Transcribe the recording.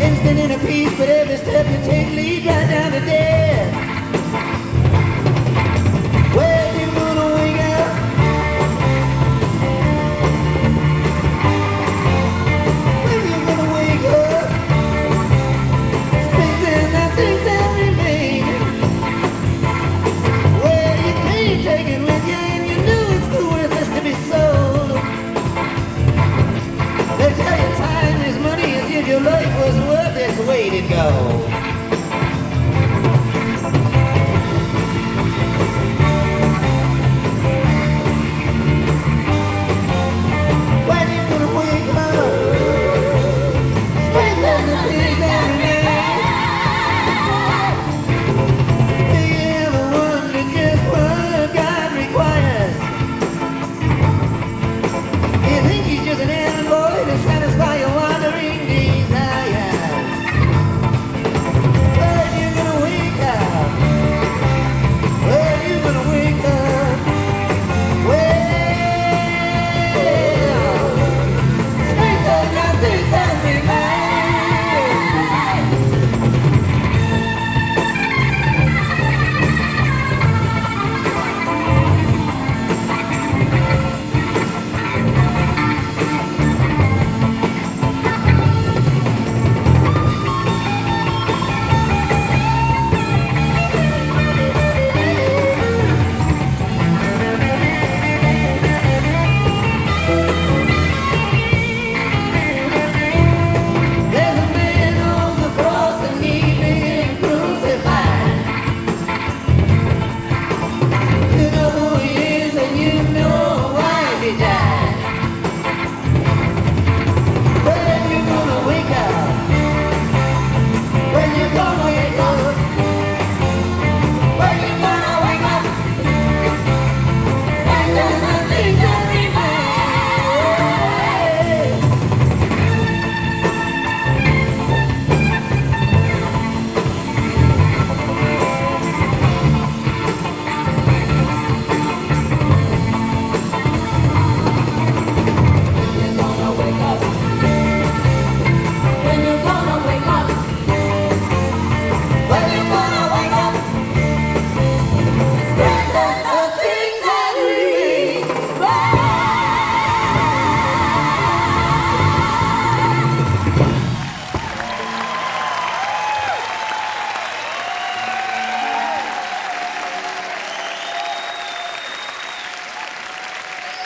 Instant in a piece, but every step you take leads right down to death. Life was worth its weight in gold.